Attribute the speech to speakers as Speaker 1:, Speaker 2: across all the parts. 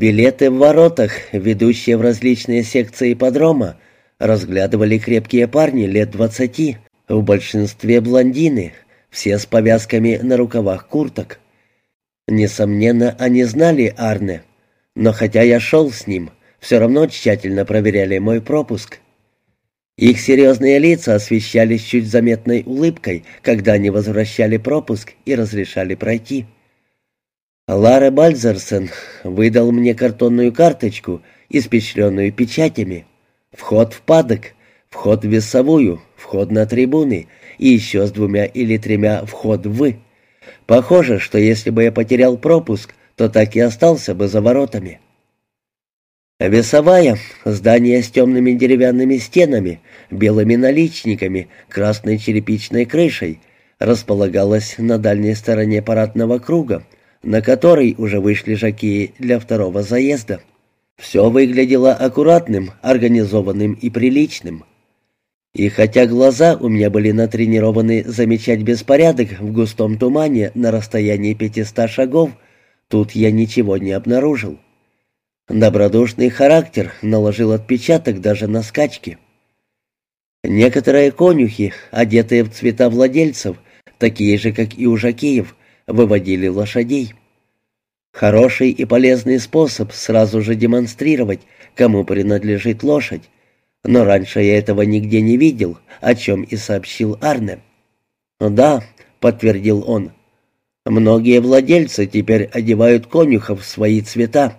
Speaker 1: Билеты в воротах, ведущие в различные секции подрома, разглядывали крепкие парни лет двадцати, в большинстве блондины, все с повязками на рукавах курток. Несомненно, они знали Арне, но хотя я шел с ним, все равно тщательно проверяли мой пропуск. Их серьезные лица освещались чуть заметной улыбкой, когда они возвращали пропуск и разрешали пройти. Лара Бальзерсон выдал мне картонную карточку, испещренную печатями. Вход в падок, вход в весовую, вход на трибуны и еще с двумя или тремя вход в. Похоже, что если бы я потерял пропуск, то так и остался бы за воротами. Весовая, здание с темными деревянными стенами, белыми наличниками, красной черепичной крышей, располагалась на дальней стороне парадного круга, на который уже вышли жакеи для второго заезда. Все выглядело аккуратным, организованным и приличным. И хотя глаза у меня были натренированы замечать беспорядок в густом тумане на расстоянии пятиста шагов, тут я ничего не обнаружил. Добродушный характер наложил отпечаток даже на скачки. Некоторые конюхи, одетые в цвета владельцев, такие же, как и у жакеев, выводили лошадей. Хороший и полезный способ сразу же демонстрировать, кому принадлежит лошадь, но раньше я этого нигде не видел, о чем и сообщил Арне. «Да», — подтвердил он, — «многие владельцы теперь одевают конюхов в свои цвета.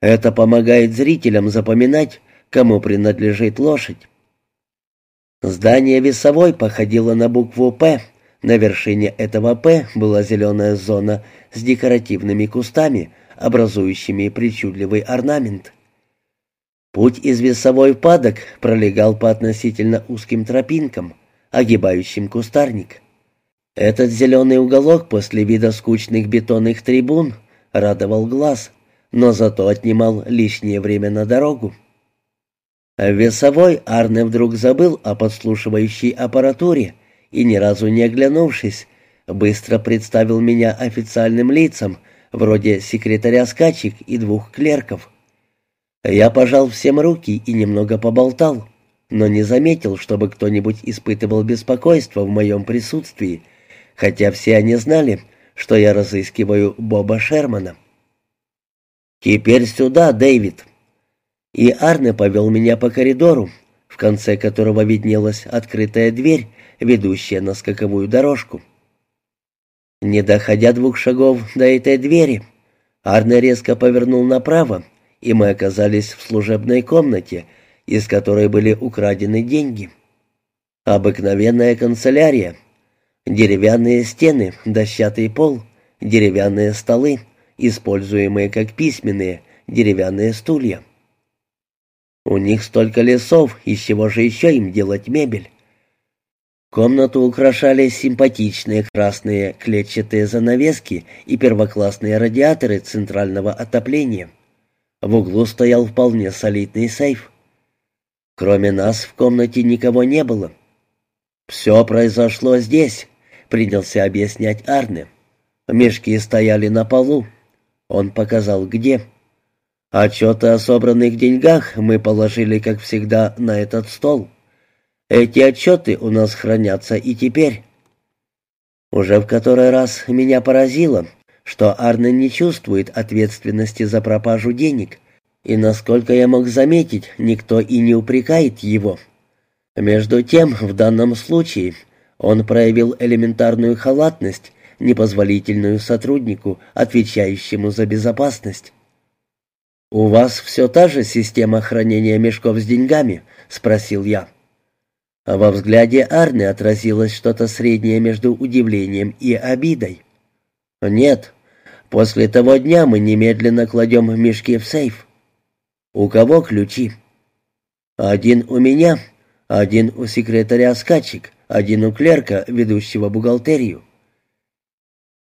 Speaker 1: Это помогает зрителям запоминать, кому принадлежит лошадь». Здание весовой походило на букву «П». На вершине этого «П» была зеленая зона с декоративными кустами, образующими причудливый орнамент. Путь из весовой падок пролегал по относительно узким тропинкам, огибающим кустарник. Этот зеленый уголок после вида скучных бетонных трибун радовал глаз, но зато отнимал лишнее время на дорогу. В весовой Арне вдруг забыл о подслушивающей аппаратуре и, ни разу не оглянувшись, быстро представил меня официальным лицам, вроде секретаря скачек и двух клерков. Я пожал всем руки и немного поболтал, но не заметил, чтобы кто-нибудь испытывал беспокойство в моем присутствии, хотя все они знали, что я разыскиваю Боба Шермана. «Теперь сюда, Дэвид!» И Арне повел меня по коридору, в конце которого виднелась открытая дверь, ведущая на скаковую дорожку. Не доходя двух шагов до этой двери, Арне резко повернул направо и мы оказались в служебной комнате, из которой были украдены деньги. Обыкновенная канцелярия. Деревянные стены, дощатый пол, деревянные столы, используемые как письменные, деревянные стулья. У них столько лесов, из чего же еще им делать мебель? Комнату украшали симпатичные красные клетчатые занавески и первоклассные радиаторы центрального отопления. В углу стоял вполне солидный сейф. Кроме нас в комнате никого не было. «Все произошло здесь», — принялся объяснять Арне. «Мешки стояли на полу». Он показал, где. «Отчеты о собранных деньгах мы положили, как всегда, на этот стол. Эти отчеты у нас хранятся и теперь». Уже в который раз меня поразило, что Арне не чувствует ответственности за пропажу денег, и, насколько я мог заметить, никто и не упрекает его. Между тем, в данном случае он проявил элементарную халатность, непозволительную сотруднику, отвечающему за безопасность. «У вас все та же система хранения мешков с деньгами?» — спросил я. А во взгляде Арны отразилось что-то среднее между удивлением и обидой. «Нет», После того дня мы немедленно кладем мешки в сейф. У кого ключи? Один у меня, один у секретаря скачек, один у клерка, ведущего бухгалтерию.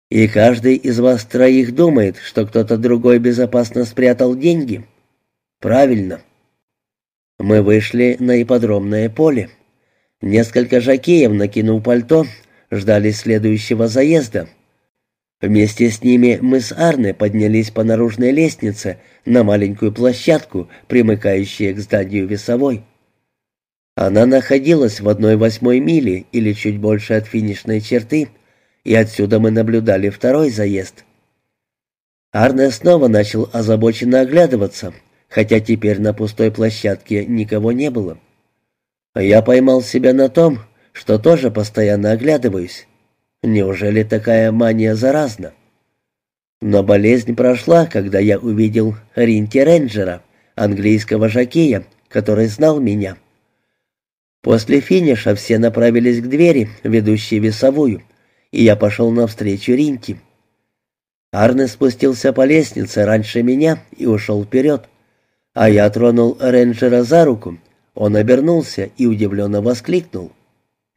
Speaker 1: И каждый из вас троих думает, что кто-то другой безопасно спрятал деньги. Правильно. Мы вышли на ипподромное поле. Несколько жакеев, накинув пальто, ждали следующего заезда — Вместе с ними мы с Арне поднялись по наружной лестнице на маленькую площадку, примыкающую к зданию весовой. Она находилась в одной восьмой мили или чуть больше от финишной черты, и отсюда мы наблюдали второй заезд. Арне снова начал озабоченно оглядываться, хотя теперь на пустой площадке никого не было. Я поймал себя на том, что тоже постоянно оглядываюсь. Неужели такая мания заразна? Но болезнь прошла, когда я увидел Ринти Рейнджера, английского жакея, который знал меня. После финиша все направились к двери, ведущей весовую, и я пошел навстречу Ринти. Арне спустился по лестнице раньше меня и ушел вперед, а я тронул Рейнджера за руку. Он обернулся и удивленно воскликнул.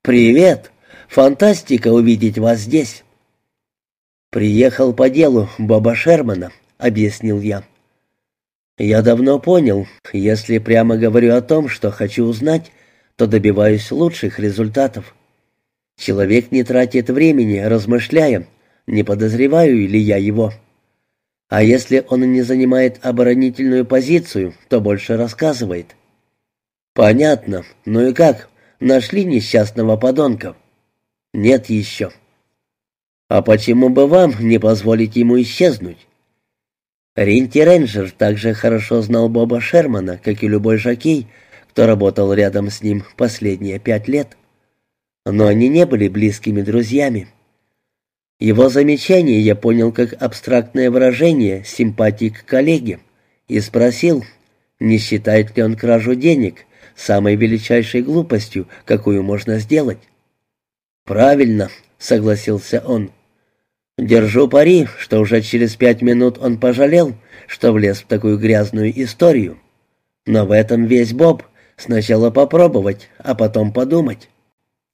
Speaker 1: «Привет!» Фантастика увидеть вас здесь». «Приехал по делу Боба Шермана», — объяснил я. «Я давно понял, если прямо говорю о том, что хочу узнать, то добиваюсь лучших результатов. Человек не тратит времени, размышляя, не подозреваю ли я его. А если он не занимает оборонительную позицию, то больше рассказывает». «Понятно. Ну и как? Нашли несчастного подонка?» «Нет еще». «А почему бы вам не позволить ему исчезнуть?» Ринти Рейнджер также хорошо знал Боба Шермана, как и любой жокей, кто работал рядом с ним последние пять лет. Но они не были близкими друзьями. Его замечание я понял как абстрактное выражение симпатии к коллеге и спросил, не считает ли он кражу денег самой величайшей глупостью, какую можно сделать. «Правильно», — согласился он. «Держу пари, что уже через пять минут он пожалел, что влез в такую грязную историю. Но в этом весь Боб. Сначала попробовать, а потом подумать».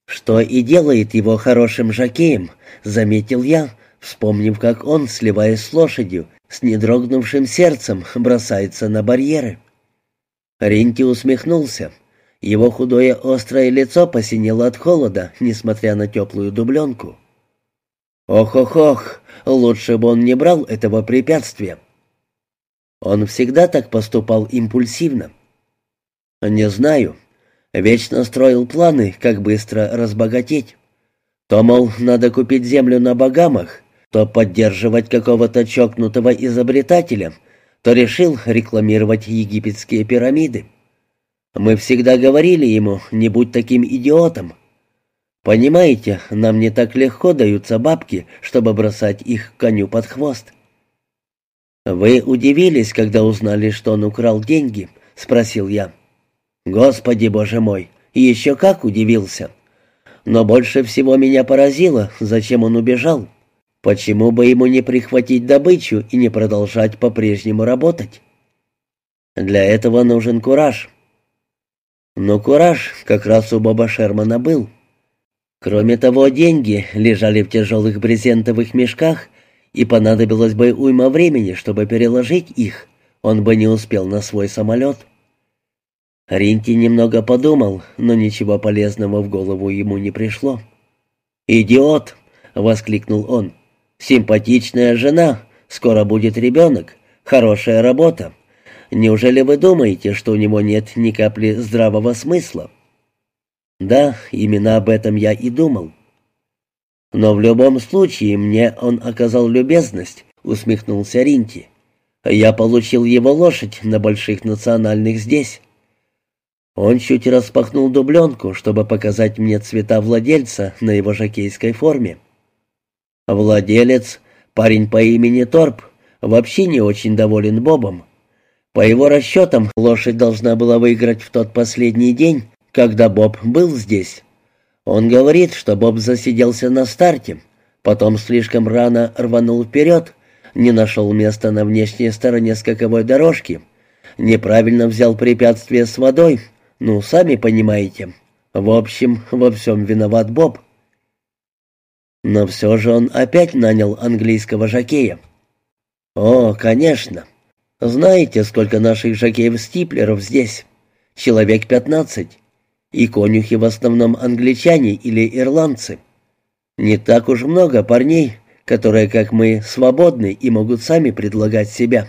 Speaker 1: «Что и делает его хорошим жакеем», — заметил я, вспомнив, как он, сливаясь с лошадью, с недрогнувшим сердцем бросается на барьеры. Ринти усмехнулся. Его худое острое лицо посинело от холода, несмотря на теплую дубленку. «Ох-ох-ох, лучше бы он не брал этого препятствия». Он всегда так поступал импульсивно. «Не знаю. Вечно строил планы, как быстро разбогатеть. То, мол, надо купить землю на Багамах, то поддерживать какого-то чокнутого изобретателя, то решил рекламировать египетские пирамиды. Мы всегда говорили ему, не будь таким идиотом. Понимаете, нам не так легко даются бабки, чтобы бросать их коню под хвост. Вы удивились, когда узнали, что он украл деньги? спросил я. Господи, боже мой, еще как удивился. Но больше всего меня поразило, зачем он убежал. Почему бы ему не прихватить добычу и не продолжать по-прежнему работать? Для этого нужен кураж. Но кураж как раз у Боба Шермана был. Кроме того, деньги лежали в тяжелых брезентовых мешках, и понадобилось бы уйма времени, чтобы переложить их. Он бы не успел на свой самолет. Ринти немного подумал, но ничего полезного в голову ему не пришло. «Идиот!» — воскликнул он. «Симпатичная жена, скоро будет ребенок, хорошая работа. Неужели вы думаете, что у него нет ни капли здравого смысла? Да, именно об этом я и думал. Но в любом случае мне он оказал любезность, усмехнулся Ринти. Я получил его лошадь на больших национальных здесь. Он чуть распахнул дубленку, чтобы показать мне цвета владельца на его жокейской форме. Владелец, парень по имени Торп, вообще не очень доволен Бобом. По его расчетам, лошадь должна была выиграть в тот последний день, когда Боб был здесь. Он говорит, что Боб засиделся на старте, потом слишком рано рванул вперед, не нашел места на внешней стороне скаковой дорожки, неправильно взял препятствие с водой, ну, сами понимаете. В общем, во всем виноват Боб. Но все же он опять нанял английского жокея. О, конечно. Знаете, сколько наших жакеев-стиплеров здесь? Человек пятнадцать. И конюхи в основном англичане или ирландцы. Не так уж много парней, которые, как мы, свободны и могут сами предлагать себя.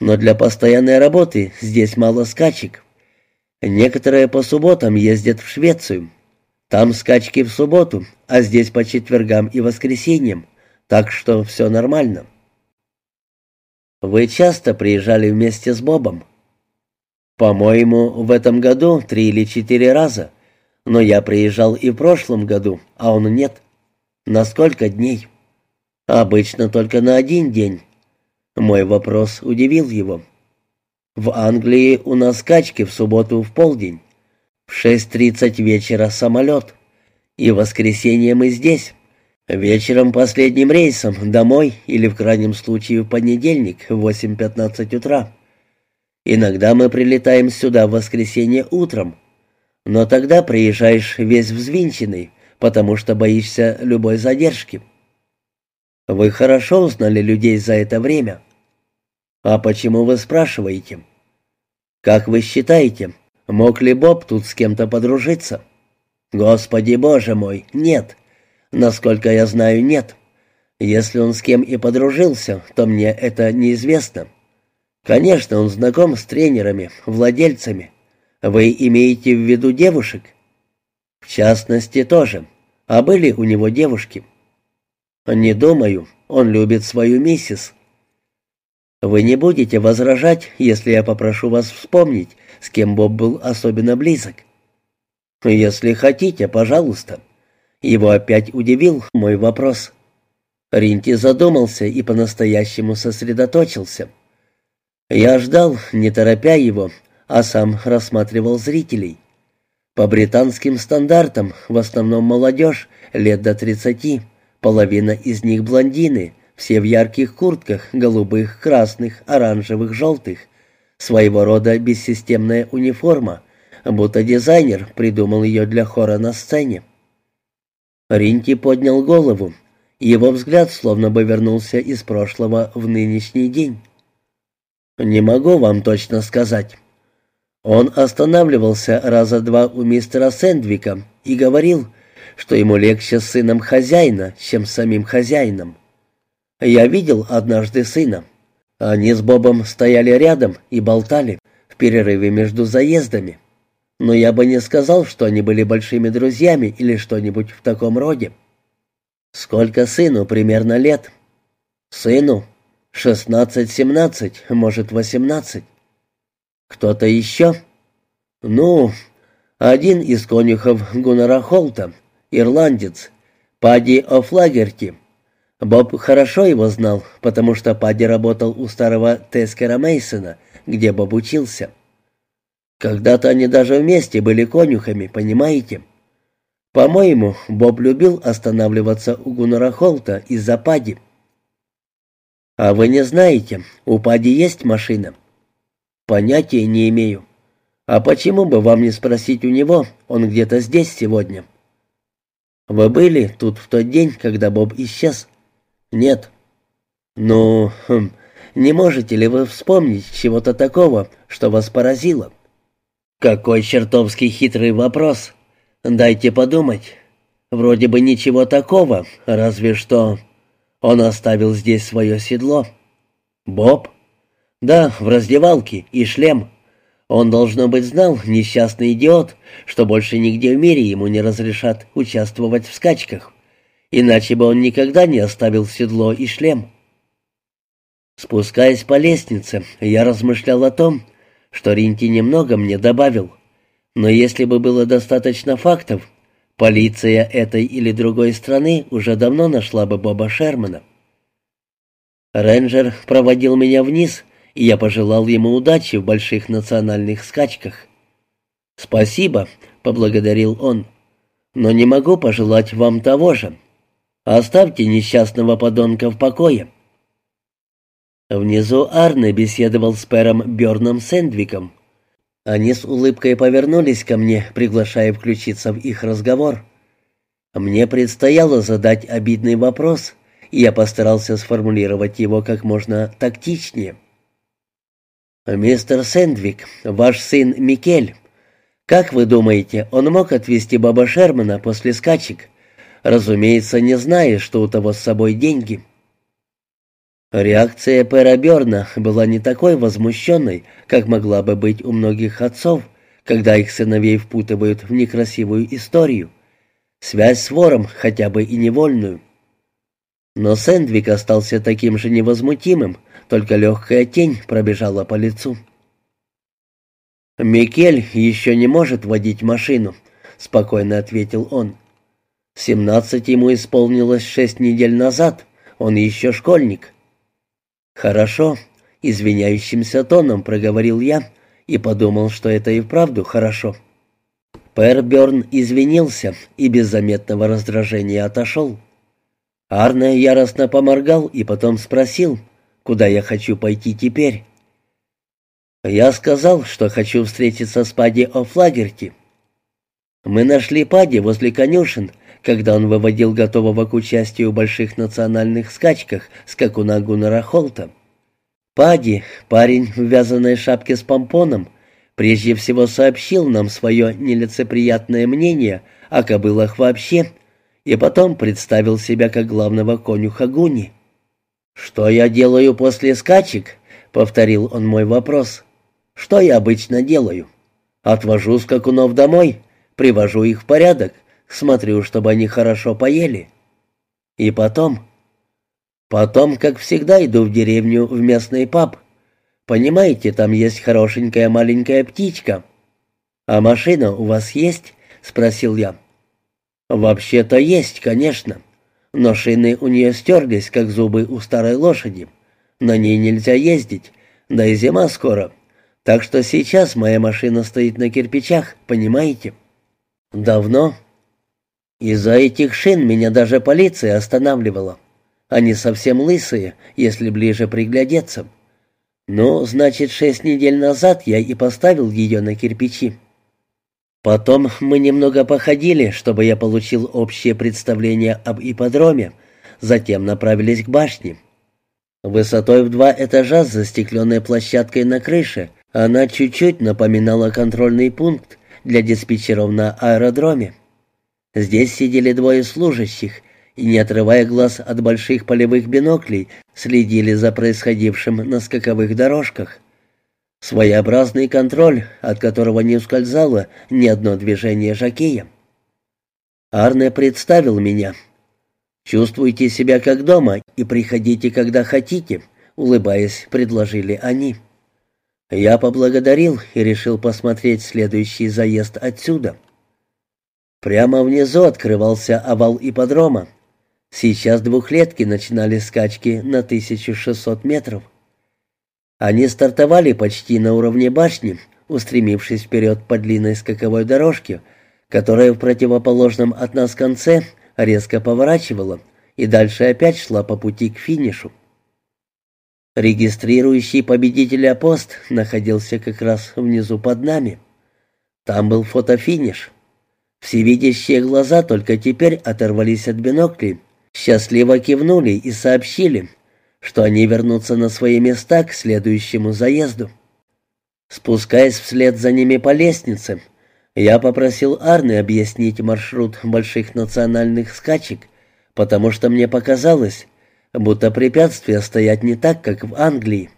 Speaker 1: Но для постоянной работы здесь мало скачек. Некоторые по субботам ездят в Швецию. Там скачки в субботу, а здесь по четвергам и воскресеньям, так что все нормально. Вы часто приезжали вместе с Бобом? По-моему, в этом году три или четыре раза. Но я приезжал и в прошлом году, а он нет. На сколько дней? Обычно только на один день. Мой вопрос удивил его. В Англии у нас скачки в субботу в полдень. В 6.30 вечера самолет. И в воскресенье мы здесь. Вечером последним рейсом домой или в крайнем случае в понедельник в 8.15 утра. Иногда мы прилетаем сюда в воскресенье утром. Но тогда приезжаешь весь взвинченный, потому что боишься любой задержки. Вы хорошо узнали людей за это время. А почему вы спрашиваете? Как вы считаете, мог ли Боб тут с кем-то подружиться? Господи боже мой, нет. Насколько я знаю, нет. Если он с кем и подружился, то мне это неизвестно. Конечно, он знаком с тренерами, владельцами. Вы имеете в виду девушек? В частности, тоже. А были у него девушки? Не думаю. Он любит свою миссис. Вы не будете возражать, если я попрошу вас вспомнить, с кем Боб был особенно близок? Если хотите, пожалуйста. Его опять удивил мой вопрос. Ринти задумался и по-настоящему сосредоточился. Я ждал, не торопя его, а сам рассматривал зрителей. По британским стандартам, в основном молодежь, лет до тридцати, половина из них блондины, все в ярких куртках, голубых, красных, оранжевых, желтых. Своего рода бессистемная униформа, будто дизайнер придумал ее для хора на сцене. Ринти поднял голову. Его взгляд словно бы вернулся из прошлого в нынешний день. «Не могу вам точно сказать». Он останавливался раза два у мистера Сэндвика и говорил, что ему легче с сыном хозяина, чем с самим хозяином. Я видел однажды сына. Они с Бобом стояли рядом и болтали в перерыве между заездами. Но я бы не сказал, что они были большими друзьями или что-нибудь в таком роде. Сколько сыну примерно лет? Сыну? Шестнадцать-семнадцать, может, восемнадцать. Кто-то еще? Ну, один из конюхов Гуннера Холта, ирландец, Падди О'Флагерти. Боб хорошо его знал, потому что Падди работал у старого Тескера Мейсона, где Боб учился. Когда-то они даже вместе были конюхами, понимаете? По-моему, Боб любил останавливаться у Гуннера Холта из-за Падди. А вы не знаете, у Падди есть машина? Понятия не имею. А почему бы вам не спросить у него, он где-то здесь сегодня? Вы были тут в тот день, когда Боб исчез? «Нет». «Ну, хм, не можете ли вы вспомнить чего-то такого, что вас поразило?» «Какой чертовски хитрый вопрос. Дайте подумать. Вроде бы ничего такого, разве что он оставил здесь свое седло». «Боб?» «Да, в раздевалке и шлем». Он, должно быть, знал, несчастный идиот, что больше нигде в мире ему не разрешат участвовать в скачках. Иначе бы он никогда не оставил седло и шлем. Спускаясь по лестнице, я размышлял о том, что Ринти немного мне добавил. Но если бы было достаточно фактов, полиция этой или другой страны уже давно нашла бы Боба Шермана. Рейнджер проводил меня вниз, и я пожелал ему удачи в больших национальных скачках. «Спасибо», — поблагодарил он, — «но не могу пожелать вам того же». Оставьте несчастного подонка в покое». Внизу Арне беседовал с Пером Бёрном Сэндвиком. Они с улыбкой повернулись ко мне, приглашая включиться в их разговор. Мне предстояло задать обидный вопрос, и я постарался сформулировать его как можно тактичнее. «Мистер Сэндвик, ваш сын Микель, как вы думаете, он мог отвезти Баба Шермана после скачек?» Разумеется, не зная, что у того с собой деньги. Реакция Пэра Бёрна была не такой возмущенной, как могла бы быть у многих отцов, когда их сыновей впутывают в некрасивую историю. Связь с вором, хотя бы и невольную. Но Сэндвик остался таким же невозмутимым, только легкая тень пробежала по лицу. «Микель еще не может водить машину», — спокойно ответил он. «Семнадцать ему исполнилось шесть недель назад, он еще школьник». «Хорошо», — извиняющимся тоном проговорил я и подумал, что это и вправду хорошо. Пэр Бёрн извинился и без заметного раздражения отошел. Арне яростно поморгал и потом спросил, куда я хочу пойти теперь. Я сказал, что хочу встретиться с Падди О'Флагерти. Мы нашли Падди возле конюшен, когда он выводил готового к участию в больших национальных скачках скакуна Гуннера Холта. Падди, парень в вязаной шапке с помпоном, прежде всего сообщил нам свое нелицеприятное мнение о кобылах вообще, и потом представил себя как главного конюха Гуни. «Что я делаю после скачек?» — повторил он мой вопрос. Что я обычно делаю? Отвожу скакунов домой, привожу их в порядок, смотрю, чтобы они хорошо поели. И потом... Потом, как всегда, иду в деревню в местный паб. Понимаете, там есть хорошенькая маленькая птичка. «А машина у вас есть?» — спросил я. «Вообще-то есть, конечно. Но шины у нее стерлись, как зубы у старой лошади. На ней нельзя ездить, да и зима скоро. Так что сейчас моя машина стоит на кирпичах, понимаете? Давно. Из-за этих шин меня даже полиция останавливала. Они совсем лысые, если ближе приглядеться. Ну, значит, шесть недель назад я и поставил ее на кирпичи. Потом мы немного походили, чтобы я получил общее представление об ипподроме, затем направились к башне. Высотой в два этажа с застекленной площадкой на крыше она чуть-чуть напоминала контрольный пункт для диспетчеров на аэродроме. Здесь сидели двое служащих и, не отрывая глаз от больших полевых биноклей, следили за происходившим на скаковых дорожках. Своеобразный контроль, от которого не ускользало ни одно движение жакея. Арне представил меня. «Чувствуйте себя как дома и приходите, когда хотите», — улыбаясь, предложили они. Я поблагодарил и решил посмотреть следующий заезд отсюда. Прямо внизу открывался овал ипподрома. Сейчас двухлетки начинали скачки на 1600 метров. Они стартовали почти на уровне башни, устремившись вперед по длинной скаковой дорожке, которая в противоположном от нас конце резко поворачивала и дальше опять шла по пути к финишу. Регистрирующий победителя пост находился как раз внизу под нами. Там был фотофиниш. Всевидящие глаза только теперь оторвались от биноклей, счастливо кивнули и сообщили, что они вернутся на свои места к следующему заезду. Спускаясь вслед за ними по лестнице, я попросил Арны объяснить маршрут больших национальных скачек, потому что мне показалось, будто препятствия стоят не так, как в Англии.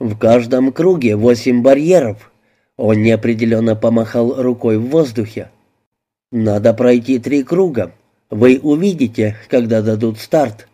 Speaker 1: В каждом круге восемь барьеров. Он неопределенно помахал рукой в воздухе. Надо пройти три круга. Вы увидите, когда дадут старт.